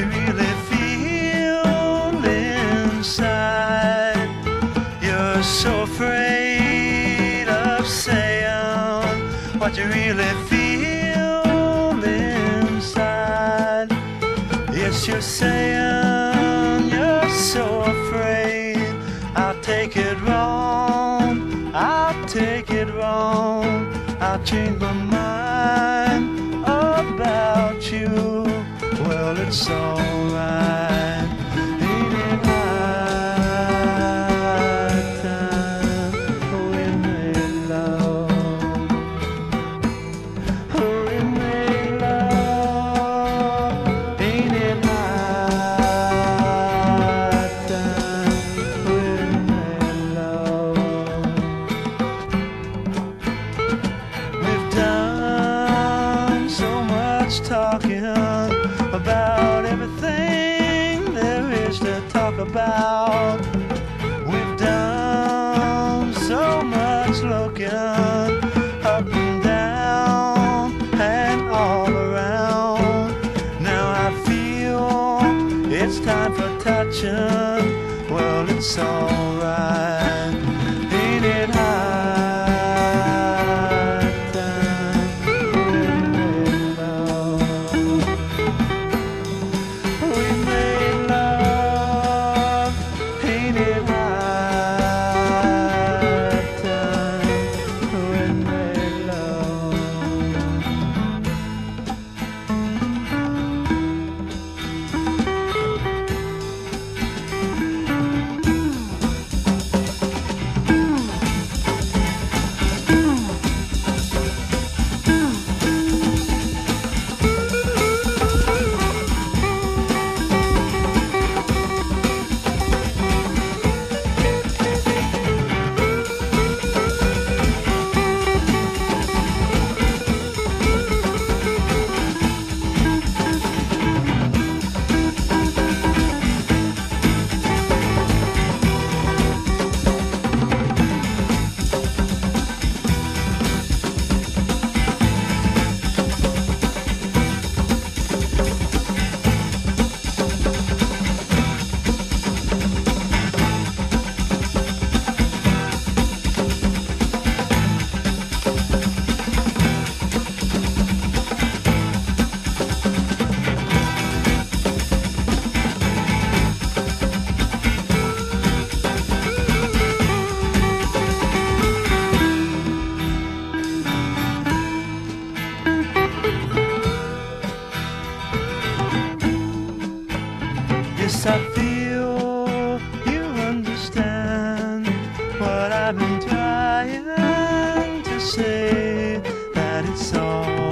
you really feel inside. You're so afraid of saying what you really feel inside. Yes, you're saying you're so afraid. I'll take it wrong. I'll take it wrong. I'll change my mind about you. It's alright. Ain't it time we love? Ain't it time we love? We've done so much talking about. We've done so much looking up and down and all around. Now I feel it's time for touching. Well, it's alright. song.